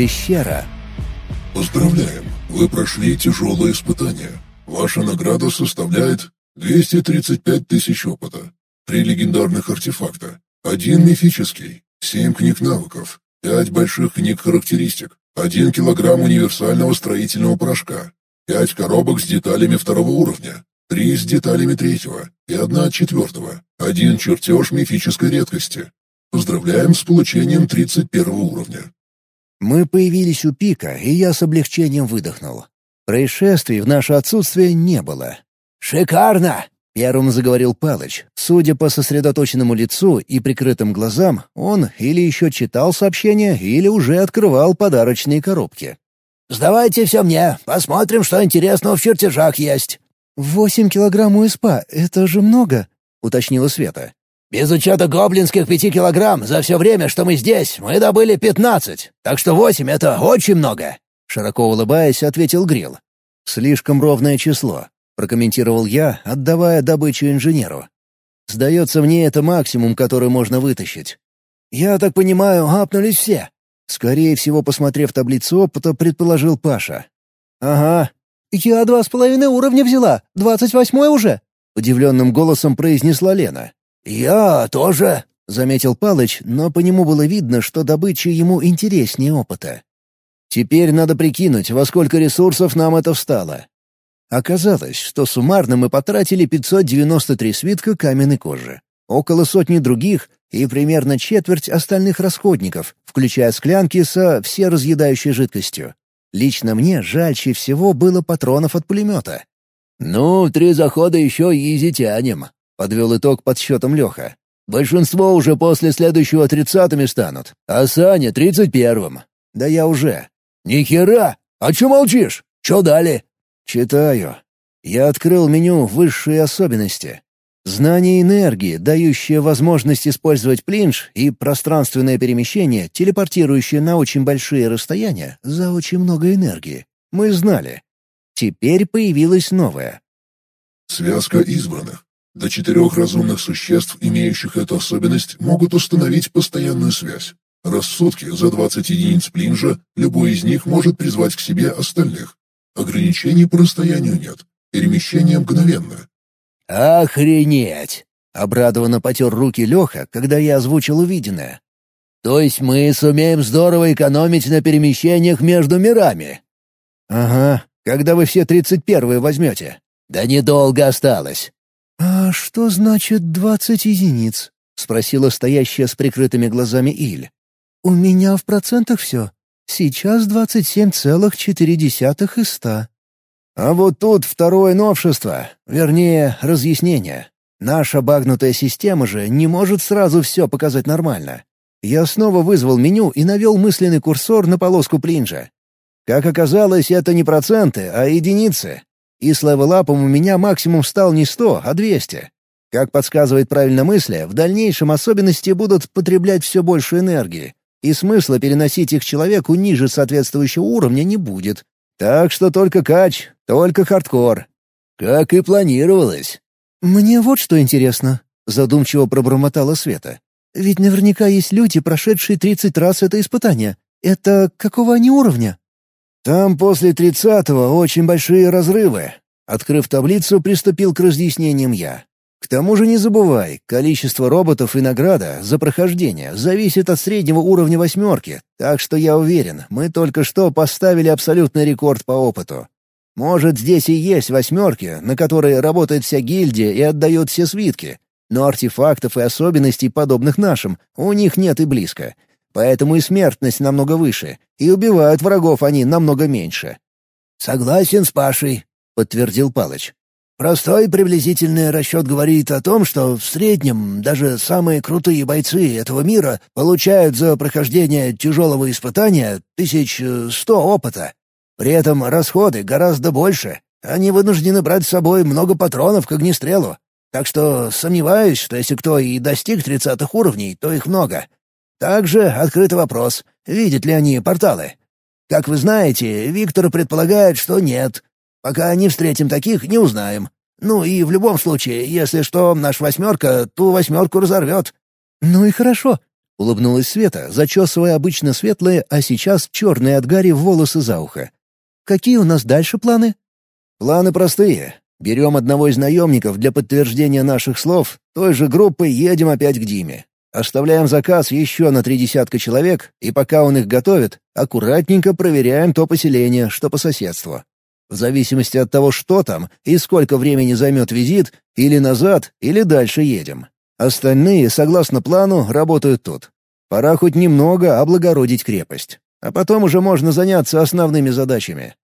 Пещера. Поздравляем! Вы прошли тяжелое испытание. Ваша награда составляет 235 тысяч опыта. Три легендарных артефакта. Один мифический. Семь книг навыков. Пять больших книг характеристик. Один килограмм универсального строительного порошка. Пять коробок с деталями второго уровня. Три с деталями третьего и одна четвертого. Один чертеж мифической редкости. Поздравляем с получением 31 уровня. Мы появились у пика, и я с облегчением выдохнул. Происшествий в наше отсутствие не было. «Шикарно!» — первым заговорил Палыч. Судя по сосредоточенному лицу и прикрытым глазам, он или еще читал сообщение, или уже открывал подарочные коробки. «Сдавайте все мне, посмотрим, что интересного в чертежах есть». «Восемь килограмм УСПА — это же много», — уточнила Света. «Без учета гоблинских пяти килограмм за все время, что мы здесь, мы добыли пятнадцать, так что восемь — это очень много», — широко улыбаясь, ответил Грил. «Слишком ровное число», — прокомментировал я, отдавая добычу инженеру. «Сдается мне, это максимум, который можно вытащить». «Я так понимаю, апнулись все?» Скорее всего, посмотрев таблицу опыта, предположил Паша. «Ага». «Я два с половиной уровня взяла, двадцать восьмой уже», — удивленным голосом произнесла Лена. «Я тоже», — заметил Палыч, но по нему было видно, что добыча ему интереснее опыта. Теперь надо прикинуть, во сколько ресурсов нам это встало. Оказалось, что суммарно мы потратили 593 свитка каменной кожи, около сотни других и примерно четверть остальных расходников, включая склянки со всеразъедающей жидкостью. Лично мне жальче всего было патронов от пулемета. «Ну, три захода еще изи тянем», Подвел итог подсчетом Леха. «Большинство уже после следующего тридцатыми станут, а Саня тридцать первым. Да я уже». «Ни хера! А че молчишь? Че дали?» «Читаю. Я открыл меню «Высшие особенности». Знание энергии, дающее возможность использовать плинж и пространственное перемещение, телепортирующее на очень большие расстояния за очень много энергии. Мы знали. Теперь появилось новое. Связка избранных. До четырех разумных существ, имеющих эту особенность, могут установить постоянную связь. Рассудки за 20 единиц плинжа любой из них может призвать к себе остальных. Ограничений по расстоянию нет. Перемещение мгновенно. «Охренеть!» — обрадованно потер руки Леха, когда я озвучил увиденное. «То есть мы сумеем здорово экономить на перемещениях между мирами?» «Ага, когда вы все тридцать первые возьмете?» «Да недолго осталось. «А что значит двадцать единиц?» — спросила стоящая с прикрытыми глазами Иль. «У меня в процентах все. Сейчас двадцать семь целых четыре десятых из ста». А вот тут второе новшество, вернее, разъяснение. Наша багнутая система же не может сразу все показать нормально. Я снова вызвал меню и навел мысленный курсор на полоску плинжа. Как оказалось, это не проценты, а единицы. И с левелапом у меня максимум стал не 100, а 200. Как подсказывает правильно мысли, в дальнейшем особенности будут потреблять все больше энергии, и смысла переносить их человеку ниже соответствующего уровня не будет. Так что только кач, только хардкор. Как и планировалось. «Мне вот что интересно», — задумчиво пробормотала Света. «Ведь наверняка есть люди, прошедшие тридцать раз это испытание. Это какого они уровня?» Там после тридцатого очень большие разрывы. Открыв таблицу, приступил к разъяснениям я. К тому же не забывай, количество роботов и награда за прохождение зависит от среднего уровня восьмерки, так что я уверен, мы только что поставили абсолютный рекорд по опыту. Может, здесь и есть восьмерки, на которые работает вся гильдия и отдает все свитки, но артефактов и особенностей, подобных нашим, у них нет и близко — Поэтому и смертность намного выше, и убивают врагов они намного меньше». «Согласен с Пашей», — подтвердил Палыч. «Простой приблизительный расчет говорит о том, что в среднем даже самые крутые бойцы этого мира получают за прохождение тяжелого испытания тысяч сто опыта. При этом расходы гораздо больше. Они вынуждены брать с собой много патронов к огнестрелу. Так что сомневаюсь, что если кто и достиг тридцатых уровней, то их много. Также открытый вопрос, видят ли они порталы. Как вы знаете, Виктор предполагает, что нет. Пока не встретим таких, не узнаем. Ну и в любом случае, если что, наш восьмерка ту восьмерку разорвет». «Ну и хорошо», — улыбнулась Света, зачесывая обычно светлые, а сейчас черные от гари волосы за ухо. «Какие у нас дальше планы?» «Планы простые. Берем одного из наемников для подтверждения наших слов, той же группой едем опять к Диме. Оставляем заказ еще на три десятка человек, и пока он их готовит, аккуратненько проверяем то поселение, что по соседству. В зависимости от того, что там и сколько времени займет визит, или назад, или дальше едем. Остальные, согласно плану, работают тут. Пора хоть немного облагородить крепость. А потом уже можно заняться основными задачами.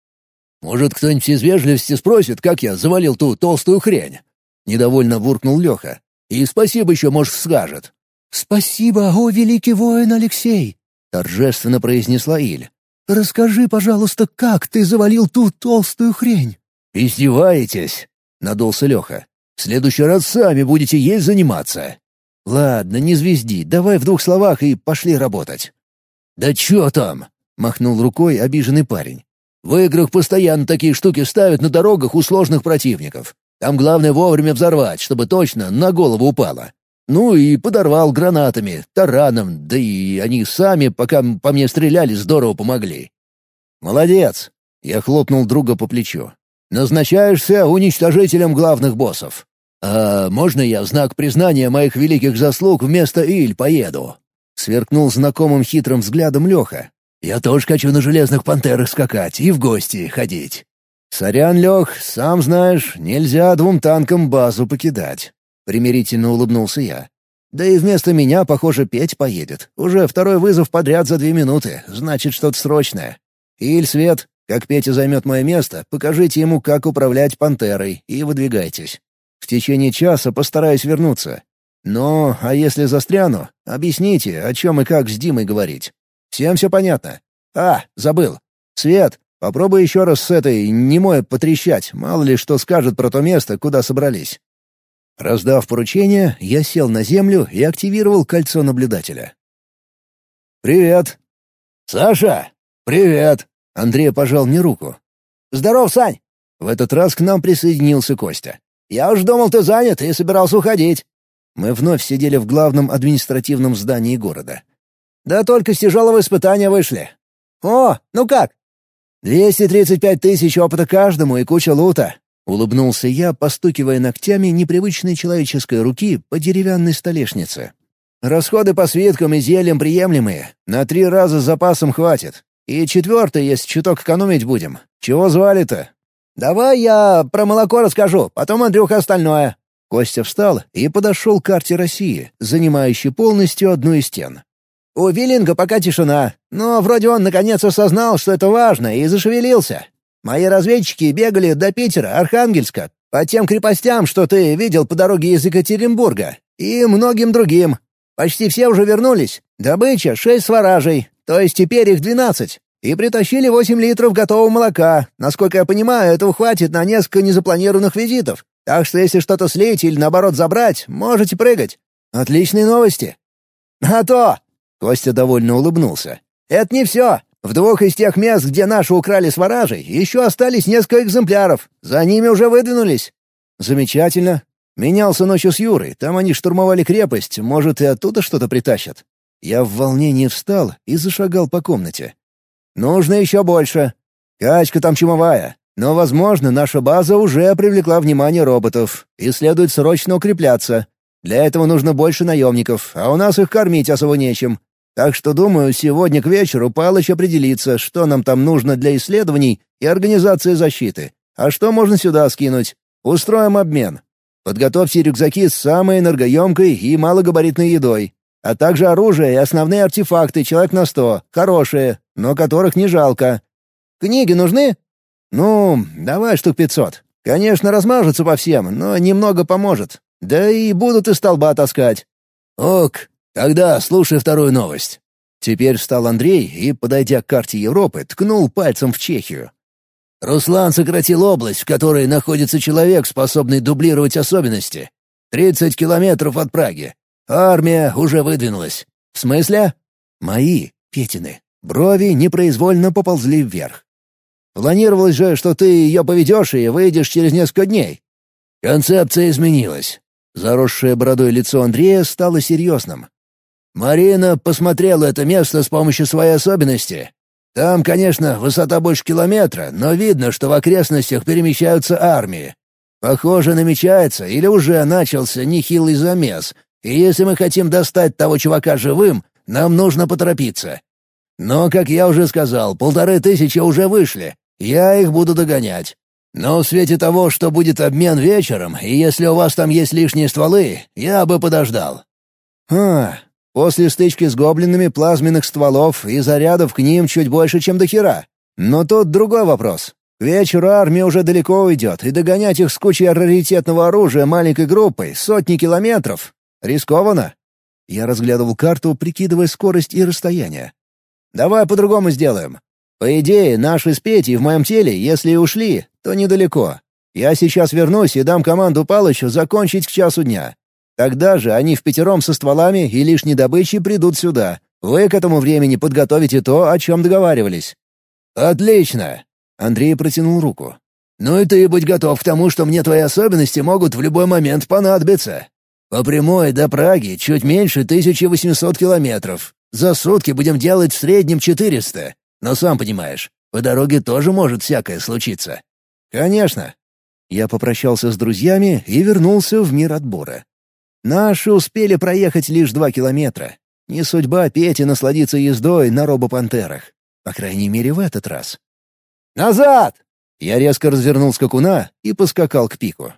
«Может, кто-нибудь из вежливости спросит, как я завалил ту толстую хрень?» Недовольно буркнул Леха. «И спасибо еще, может, скажет». «Спасибо, о великий воин Алексей!» — торжественно произнесла Иль. «Расскажи, пожалуйста, как ты завалил ту толстую хрень?» «Издеваетесь?» — надулся Леха. «В следующий раз сами будете ей заниматься». «Ладно, не звезди, давай в двух словах и пошли работать». «Да чё там?» — махнул рукой обиженный парень. «В играх постоянно такие штуки ставят на дорогах у сложных противников. Там главное вовремя взорвать, чтобы точно на голову упало. Ну и подорвал гранатами, тараном, да и они сами, пока по мне стреляли, здорово помогли. «Молодец!» — я хлопнул друга по плечу. «Назначаешься уничтожителем главных боссов. А можно я в знак признания моих великих заслуг вместо Иль поеду?» Сверкнул знакомым хитрым взглядом Леха. «Я тоже хочу на железных пантерах скакать и в гости ходить». «Сорян, Лех, сам знаешь, нельзя двум танкам базу покидать. Примирительно улыбнулся я. «Да и вместо меня, похоже, Петь поедет. Уже второй вызов подряд за две минуты. Значит, что-то срочное. Иль, Свет, как Петя займет мое место, покажите ему, как управлять пантерой, и выдвигайтесь. В течение часа постараюсь вернуться. Но, а если застряну, объясните, о чем и как с Димой говорить. Всем все понятно? А, забыл. Свет, попробуй еще раз с этой немой потрещать, мало ли что скажет про то место, куда собрались. Раздав поручение, я сел на землю и активировал кольцо наблюдателя. «Привет!» «Саша! Привет!» Андрей пожал мне руку. «Здоров, Сань!» В этот раз к нам присоединился Костя. «Я уж думал, ты занят и собирался уходить». Мы вновь сидели в главном административном здании города. «Да только с тяжелого испытания вышли. О, ну как?» «235 тысяч опыта каждому и куча лута. Улыбнулся я, постукивая ногтями непривычной человеческой руки по деревянной столешнице. «Расходы по свиткам и зельям приемлемые. На три раза с запасом хватит. И четвертый, если чуток экономить будем. Чего звали-то?» «Давай я про молоко расскажу, потом Андрюха остальное». Костя встал и подошел к карте России, занимающей полностью одну из стен. «У Виллинга пока тишина, но вроде он наконец осознал, что это важно, и зашевелился. Мои разведчики бегали до Питера, Архангельска, по тем крепостям, что ты видел по дороге из Екатеринбурга, и многим другим. Почти все уже вернулись. Добыча — шесть сваражей, то есть теперь их двенадцать. И притащили восемь литров готового молока. Насколько я понимаю, этого хватит на несколько незапланированных визитов. Так что если что-то слить или, наоборот, забрать, можете прыгать. Отличные новости. А то! Костя довольно улыбнулся. Это не все. В двух из тех мест, где наши украли сваражей, еще остались несколько экземпляров. За ними уже выдвинулись». «Замечательно. Менялся ночью с Юрой. Там они штурмовали крепость. Может, и оттуда что-то притащат». Я в волнении встал и зашагал по комнате. «Нужно еще больше. Качка там чумовая. Но, возможно, наша база уже привлекла внимание роботов, и следует срочно укрепляться. Для этого нужно больше наемников, а у нас их кормить особо нечем. Так что, думаю, сегодня к вечеру Палыч определится, что нам там нужно для исследований и организации защиты, а что можно сюда скинуть. Устроим обмен. Подготовьте рюкзаки с самой энергоемкой и малогабаритной едой, а также оружие и основные артефакты человек на сто, хорошие, но которых не жалко. Книги нужны? Ну, давай штук пятьсот. Конечно, размажутся по всем, но немного поможет. Да и будут из столба таскать. Ок, «Тогда слушай вторую новость». Теперь встал Андрей и, подойдя к карте Европы, ткнул пальцем в Чехию. Руслан сократил область, в которой находится человек, способный дублировать особенности. Тридцать километров от Праги. Армия уже выдвинулась. В смысле? Мои, Петины. Брови непроизвольно поползли вверх. Планировалось же, что ты ее поведешь и выйдешь через несколько дней. Концепция изменилась. Заросшее бородой лицо Андрея стало серьезным. Марина посмотрела это место с помощью своей особенности. Там, конечно, высота больше километра, но видно, что в окрестностях перемещаются армии. Похоже, намечается или уже начался нехилый замес, и если мы хотим достать того чувака живым, нам нужно поторопиться. Но, как я уже сказал, полторы тысячи уже вышли. Я их буду догонять. Но в свете того, что будет обмен вечером, и если у вас там есть лишние стволы, я бы подождал». «А, после стычки с гоблинами плазменных стволов и зарядов к ним чуть больше, чем до хера. Но тут другой вопрос. К вечеру армия уже далеко уйдет, и догонять их с кучей раритетного оружия маленькой группой сотни километров. Рискованно. Я разглядывал карту, прикидывая скорость и расстояние. «Давай по-другому сделаем. По идее, наши с Петей в моем теле, если и ушли, то недалеко. Я сейчас вернусь и дам команду Палычу закончить к часу дня. Тогда же они в пятером со стволами и лишней добычей придут сюда. Вы к этому времени подготовите то, о чем договаривались». «Отлично!» — Андрей протянул руку. «Ну и ты будь готов к тому, что мне твои особенности могут в любой момент понадобиться. По прямой до Праги чуть меньше 1800 километров. За сутки будем делать в среднем 400. Но сам понимаешь, по дороге тоже может всякое случиться». «Конечно». Я попрощался с друзьями и вернулся в мир отбора. Наши успели проехать лишь два километра. Не судьба Пети насладиться ездой на робопантерах. По крайней мере, в этот раз. «Назад!» Я резко развернул скакуна и поскакал к пику.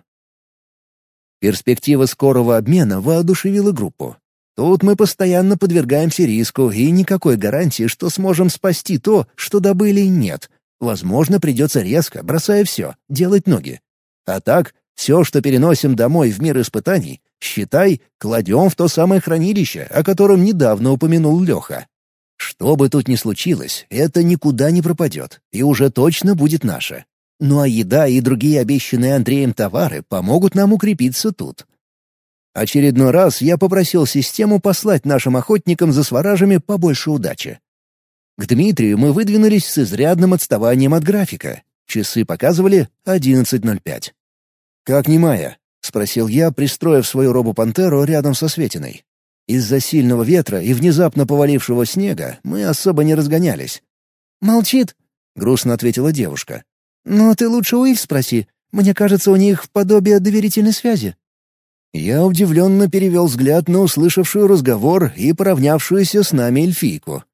Перспектива скорого обмена воодушевила группу. Тут мы постоянно подвергаемся риску, и никакой гарантии, что сможем спасти то, что добыли, нет. Возможно, придется резко, бросая все, делать ноги. А так, все, что переносим домой в мир испытаний, считай, кладем в то самое хранилище, о котором недавно упомянул Леха. Что бы тут ни случилось, это никуда не пропадет, и уже точно будет наше. Ну а еда и другие обещанные Андреем товары помогут нам укрепиться тут. Очередной раз я попросил систему послать нашим охотникам за сваражами побольше удачи. К Дмитрию мы выдвинулись с изрядным отставанием от графика. Часы показывали 11.05. «Как немая?» — спросил я, пристроив свою робу-пантеру рядом со Светиной. Из-за сильного ветра и внезапно повалившего снега мы особо не разгонялись. «Молчит», — грустно ответила девушка. «Но ты лучше у их спроси. Мне кажется, у них подобие доверительной связи». Я удивленно перевел взгляд на услышавшую разговор и поравнявшуюся с нами эльфийку.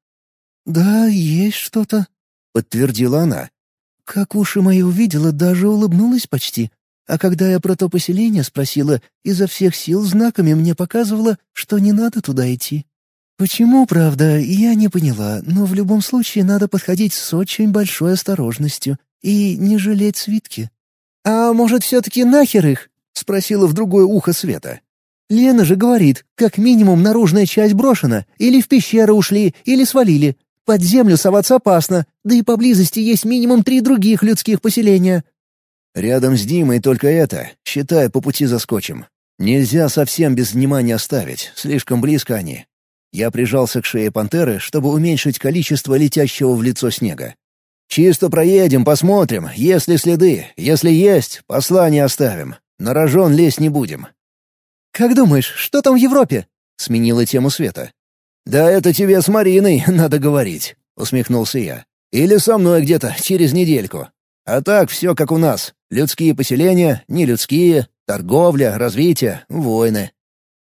«Да, есть что-то», — подтвердила она. «Как уши мои увидела, даже улыбнулась почти. А когда я про то поселение спросила, изо всех сил знаками мне показывала, что не надо туда идти. Почему, правда, я не поняла, но в любом случае надо подходить с очень большой осторожностью и не жалеть свитки. «А может, все-таки нахер их?» — спросила в другое ухо Света. «Лена же говорит, как минимум наружная часть брошена, или в пещеру ушли, или свалили. Под землю соваться опасно, да и поблизости есть минимум три других людских поселения». Рядом с Димой только это, считай, по пути заскочим. Нельзя совсем без внимания оставить, слишком близко они. Я прижался к шее пантеры, чтобы уменьшить количество летящего в лицо снега. Чисто проедем, посмотрим, есть ли следы. Если есть, послание оставим. На рожон лезть не будем». «Как думаешь, что там в Европе?» — сменила тему Света. «Да это тебе с Мариной надо говорить», — усмехнулся я. «Или со мной где-то через недельку. А так все как у нас. Людские поселения, нелюдские, торговля, развитие, войны».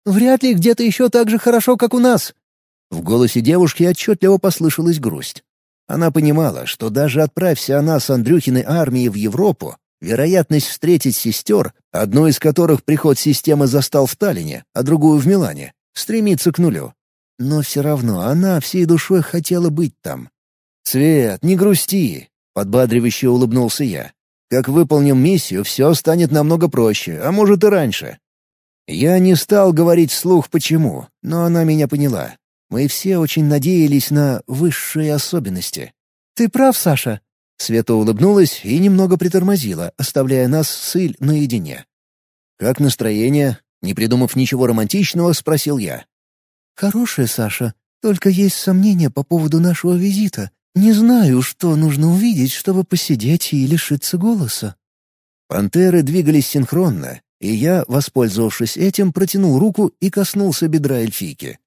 «Вряд ли где-то еще так же хорошо, как у нас». В голосе девушки отчетливо послышалась грусть. Она понимала, что даже отправься она с Андрюхиной армией в Европу, вероятность встретить сестер, одну из которых приход системы застал в Таллине, а другую в Милане, стремится к нулю. Но все равно она всей душой хотела быть там. «Свет, не грусти!» — подбадривающе улыбнулся я. «Как выполним миссию, все станет намного проще, а может и раньше». Я не стал говорить вслух почему, но она меня поняла. Мы все очень надеялись на высшие особенности. «Ты прав, Саша!» Света улыбнулась и немного притормозила, оставляя нас с Иль наедине. «Как настроение?» Не придумав ничего романтичного, спросил я. «Хорошее, Саша. Только есть сомнения по поводу нашего визита. Не знаю, что нужно увидеть, чтобы посидеть и лишиться голоса». Пантеры двигались синхронно, и я, воспользовавшись этим, протянул руку и коснулся бедра эльфийки.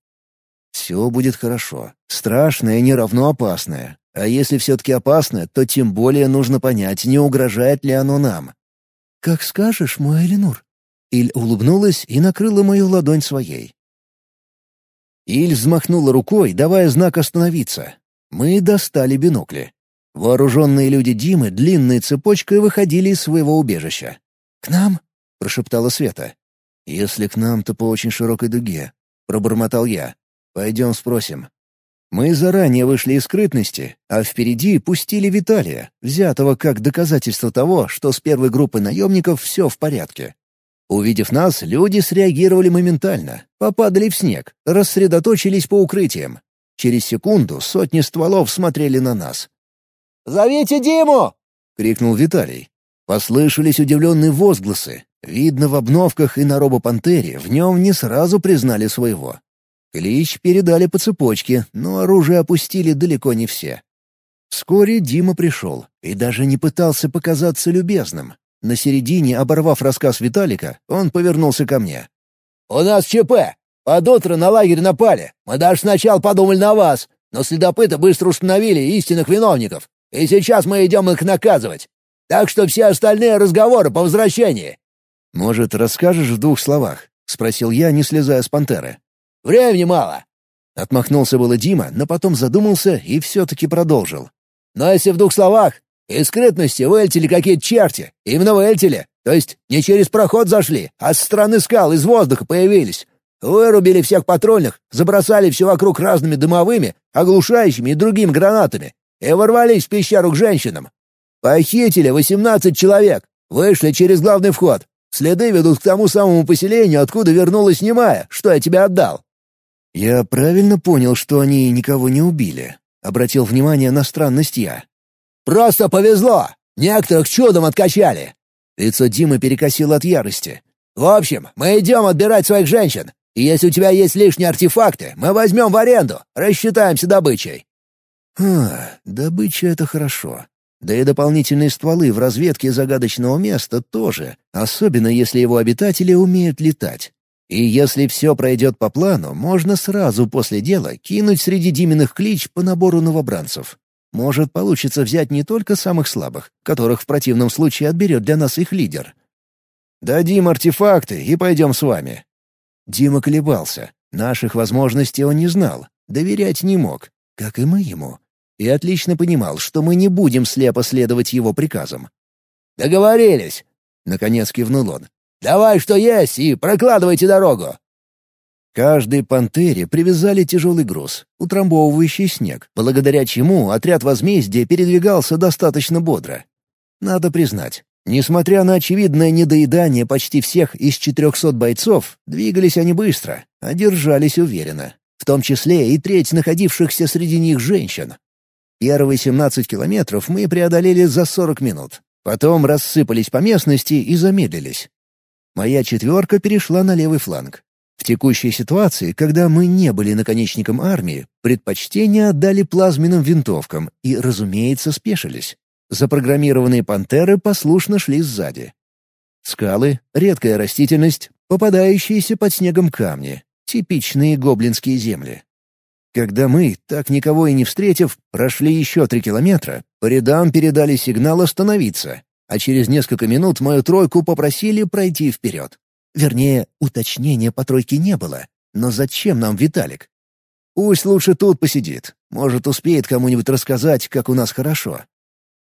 Все будет хорошо. Страшное не равно опасное. А если все-таки опасное, то тем более нужно понять, не угрожает ли оно нам. «Как скажешь, мой Эленур». Иль улыбнулась и накрыла мою ладонь своей. Иль взмахнула рукой, давая знак остановиться. Мы достали бинокли. Вооруженные люди Димы длинной цепочкой выходили из своего убежища. «К нам?» — прошептала Света. «Если к нам, то по очень широкой дуге», — пробормотал я. «Пойдем спросим». Мы заранее вышли из скрытности, а впереди пустили Виталия, взятого как доказательство того, что с первой группой наемников все в порядке. Увидев нас, люди среагировали моментально, попадали в снег, рассредоточились по укрытиям. Через секунду сотни стволов смотрели на нас. «Зовите Диму!» — крикнул Виталий. Послышались удивленные возгласы. Видно, в обновках и на робопантере в нем не сразу признали своего. Клич передали по цепочке, но оружие опустили далеко не все. Вскоре Дима пришел и даже не пытался показаться любезным. На середине, оборвав рассказ Виталика, он повернулся ко мне. «У нас ЧП. Под утро на лагерь напали. Мы даже сначала подумали на вас, но следопыты быстро установили истинных виновников. И сейчас мы идем их наказывать. Так что все остальные разговоры по возвращении». «Может, расскажешь в двух словах?» — спросил я, не слезая с пантеры. Времени мало!» Отмахнулся было Дима, но потом задумался и все-таки продолжил. «Но если в двух словах, из скрытности вылетели какие-то черти. Именно вылетели. То есть не через проход зашли, а с стороны скал из воздуха появились. Вырубили всех патрульных, забросали все вокруг разными дымовыми, оглушающими и другими гранатами и ворвались в пещеру к женщинам. Похитили восемнадцать человек, вышли через главный вход. Следы ведут к тому самому поселению, откуда вернулась немая, что я тебе отдал. «Я правильно понял, что они никого не убили?» — обратил внимание на странность я. «Просто повезло! Некоторых чудом откачали!» Лицо Димы перекосило от ярости. «В общем, мы идем отбирать своих женщин. Если у тебя есть лишние артефакты, мы возьмем в аренду, рассчитаемся добычей». «А, добыча — это хорошо. Да и дополнительные стволы в разведке загадочного места тоже, особенно если его обитатели умеют летать. И если все пройдет по плану, можно сразу после дела кинуть среди Диминых клич по набору новобранцев. Может, получится взять не только самых слабых, которых в противном случае отберет для нас их лидер. «Дадим артефакты и пойдем с вами». Дима колебался. Наших возможностей он не знал, доверять не мог, как и мы ему. И отлично понимал, что мы не будем слепо следовать его приказам. «Договорились!» — наконец кивнул он. Давай что есть и прокладывайте дорогу!» Каждой пантере привязали тяжелый груз, утрамбовывающий снег, благодаря чему отряд возмездия передвигался достаточно бодро. Надо признать, несмотря на очевидное недоедание почти всех из 400 бойцов, двигались они быстро, а держались уверенно, в том числе и треть находившихся среди них женщин. Первые 17 километров мы преодолели за 40 минут, потом рассыпались по местности и замедлились. Моя четверка перешла на левый фланг. В текущей ситуации, когда мы не были наконечником армии, предпочтение отдали плазменным винтовкам и, разумеется, спешились. Запрограммированные пантеры послушно шли сзади. Скалы, редкая растительность, попадающиеся под снегом камни, типичные гоблинские земли. Когда мы, так никого и не встретив, прошли еще три километра, по рядам передали сигнал остановиться, а через несколько минут мою тройку попросили пройти вперед. Вернее, уточнения по тройке не было. Но зачем нам Виталик? Пусть лучше тут посидит. Может, успеет кому-нибудь рассказать, как у нас хорошо.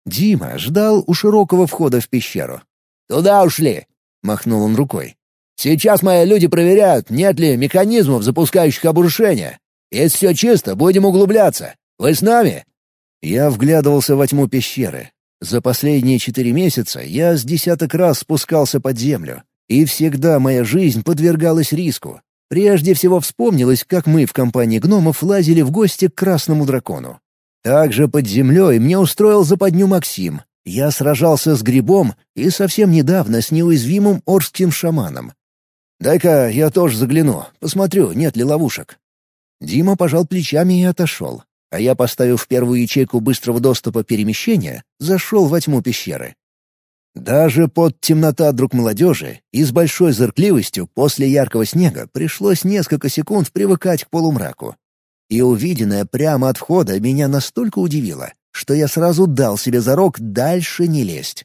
Дима ждал у широкого входа в пещеру. «Туда ушли!» — махнул он рукой. «Сейчас мои люди проверяют, нет ли механизмов, запускающих обрушение. Если все чисто, будем углубляться. Вы с нами?» Я вглядывался во тьму пещеры. За последние четыре месяца я с десяток раз спускался под землю, и всегда моя жизнь подвергалась риску. Прежде всего вспомнилось, как мы в компании гномов лазили в гости к красному дракону. Также под землей мне устроил западню Максим. Я сражался с грибом и совсем недавно с неуязвимым орским шаманом. «Дай-ка я тоже загляну, посмотрю, нет ли ловушек». Дима пожал плечами и отошел а я, поставив первую ячейку быстрого доступа перемещения, зашел во тьму пещеры. Даже под темнота друг молодежи и с большой зыркливостью после яркого снега пришлось несколько секунд привыкать к полумраку. И увиденное прямо от входа меня настолько удивило, что я сразу дал себе зарок дальше не лезть.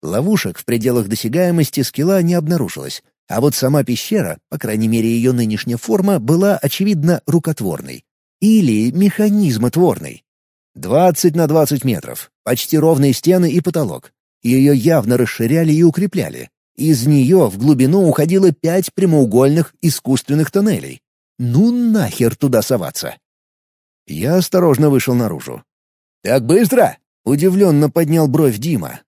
Ловушек в пределах досягаемости скилла не обнаружилось, а вот сама пещера, по крайней мере ее нынешняя форма, была, очевидно, рукотворной. Или механизмотворной. 20 на 20 метров, почти ровные стены и потолок. Ее явно расширяли и укрепляли. Из нее в глубину уходило пять прямоугольных искусственных тоннелей. Ну нахер туда соваться? Я осторожно вышел наружу. «Так быстро?» — удивленно поднял бровь Дима.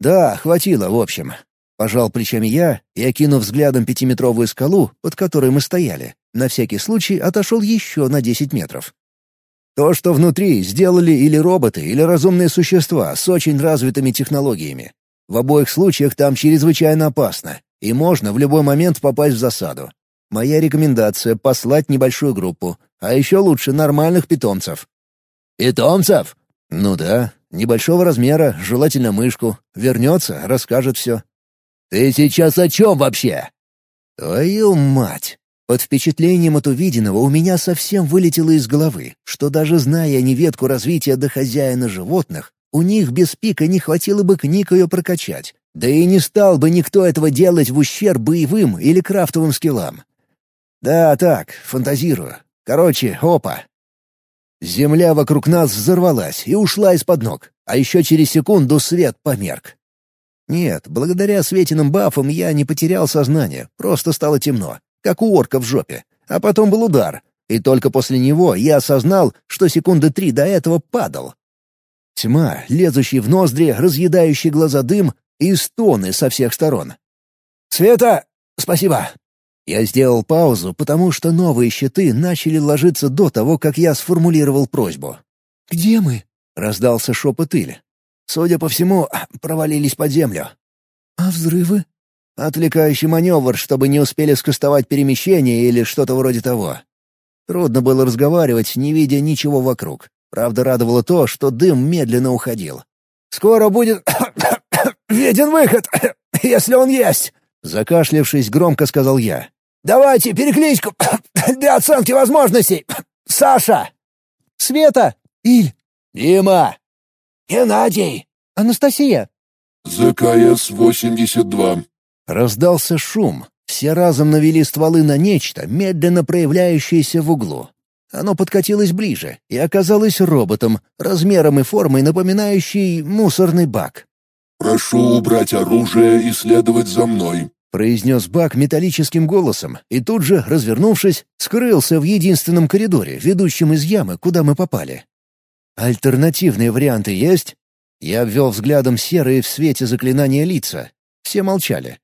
«Да, хватило, в общем». Пожал плечами я и, окинув взглядом пятиметровую скалу, под которой мы стояли, на всякий случай отошел еще на десять метров. То, что внутри, сделали или роботы, или разумные существа с очень развитыми технологиями. В обоих случаях там чрезвычайно опасно, и можно в любой момент попасть в засаду. Моя рекомендация — послать небольшую группу, а еще лучше нормальных питомцев. «Питомцев?» «Ну да, небольшого размера, желательно мышку. Вернется, расскажет все». «Ты сейчас о чем вообще?» «Твою мать!» Под впечатлением от увиденного у меня совсем вылетело из головы, что даже зная неветку развития до хозяина животных, у них без пика не хватило бы книг ее прокачать. Да и не стал бы никто этого делать в ущерб боевым или крафтовым скиллам. Да, так, фантазирую. Короче, опа. Земля вокруг нас взорвалась и ушла из-под ног, а еще через секунду свет померк. Нет, благодаря Светиным бафам я не потерял сознание, просто стало темно как у орка в жопе. А потом был удар, и только после него я осознал, что секунды три до этого падал. Тьма, лезущий в ноздри, разъедающий глаза дым и стоны со всех сторон. «Света! Спасибо!» Я сделал паузу, потому что новые щиты начали ложиться до того, как я сформулировал просьбу. «Где мы?» — раздался шепот Иль. Судя по всему, провалились под землю. «А взрывы?» Отвлекающий маневр, чтобы не успели скостовать перемещение или что-то вроде того. Трудно было разговаривать, не видя ничего вокруг. Правда, радовало то, что дым медленно уходил. «Скоро будет виден выход, если он есть!» Закашлявшись, громко сказал я. «Давайте перекличку для оценки возможностей! Саша!» «Света! Иль!» «Дима!» «Геннадий!» «Анастасия!» ЗКС-82. Раздался шум. Все разом навели стволы на нечто, медленно проявляющееся в углу. Оно подкатилось ближе и оказалось роботом, размером и формой напоминающий мусорный бак. «Прошу убрать оружие и следовать за мной», — произнес Бак металлическим голосом, и тут же, развернувшись, скрылся в единственном коридоре, ведущем из ямы, куда мы попали. «Альтернативные варианты есть?» Я обвел взглядом серые в свете заклинания лица. Все молчали.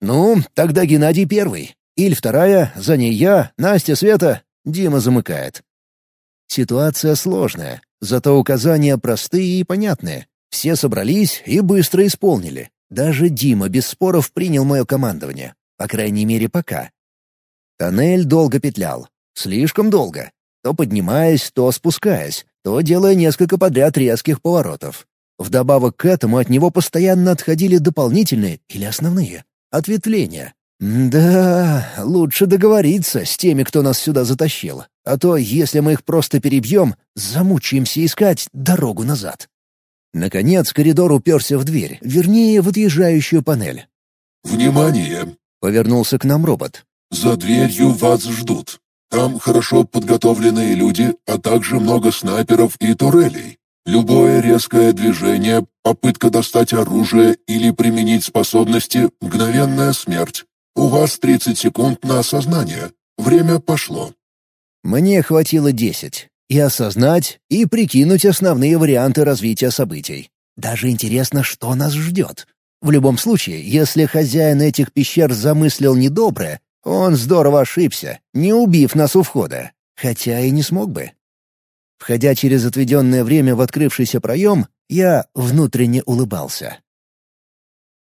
«Ну, тогда Геннадий первый. Иль вторая, за ней я, Настя, Света, Дима замыкает». Ситуация сложная, зато указания простые и понятные. Все собрались и быстро исполнили. Даже Дима без споров принял мое командование. По крайней мере, пока. Тоннель долго петлял. Слишком долго. То поднимаясь, то спускаясь, то делая несколько подряд резких поворотов. Вдобавок к этому от него постоянно отходили дополнительные или основные Ответвление. Да, лучше договориться с теми, кто нас сюда затащил. А то, если мы их просто перебьем, замучаемся искать дорогу назад. Наконец коридор уперся в дверь, вернее, в отъезжающую панель. «Внимание!» — повернулся к нам робот. «За дверью вас ждут. Там хорошо подготовленные люди, а также много снайперов и турелей. Любое резкое движение, попытка достать оружие или применить способности — мгновенная смерть. У вас 30 секунд на осознание. Время пошло. Мне хватило 10. И осознать, и прикинуть основные варианты развития событий. Даже интересно, что нас ждет. В любом случае, если хозяин этих пещер замыслил недоброе, он здорово ошибся, не убив нас у входа. Хотя и не смог бы. Входя через отведенное время в открывшийся проем, я внутренне улыбался.